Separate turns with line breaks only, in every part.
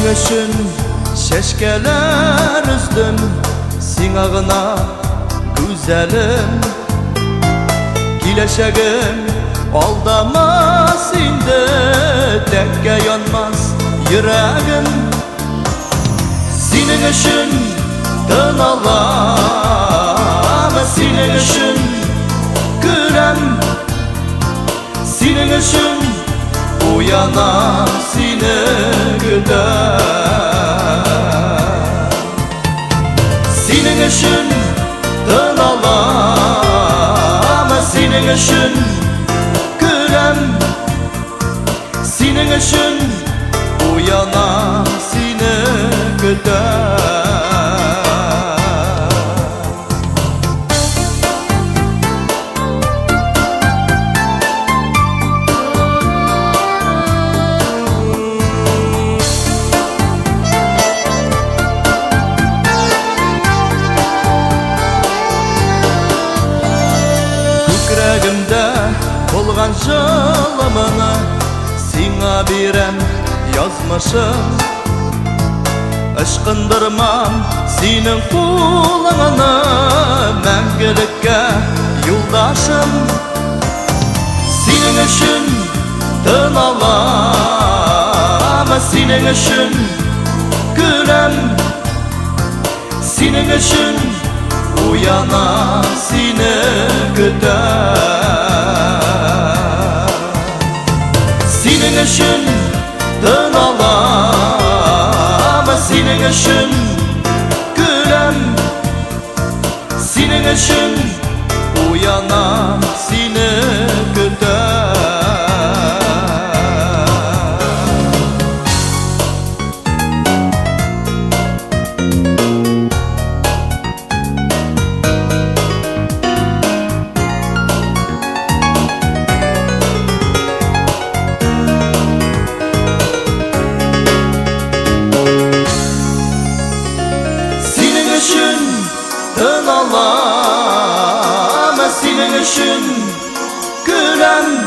Senin üçün şeşkeler üzdüm Sinağına güzelim. Gileşegim aldamas indi Dekke yanmaz yüreğim. Senin üçün dön alam Senin üçün gülem. Senin üçün uyanam seni güler Senin üçün dön alam Senin üçün gülem Senin üçün uyanam seni güler Yüreğimde olgan жылымını Сиңа бирем язмышым Ышкындырмам синең кулыңны Мәңгелеккә юлдашым Синең өчен тын алам Синең өчен көләм Синең өчен Uyanan seni İçin dön alam Senin için gülem. Senin için İçin gülem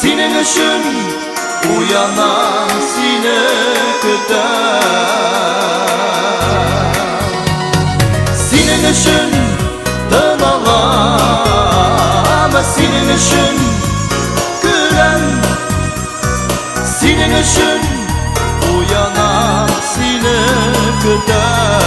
Senin için uyanan seni güder Senin için dön Allah'ım Senin için gülem Senin için uyanan seni güder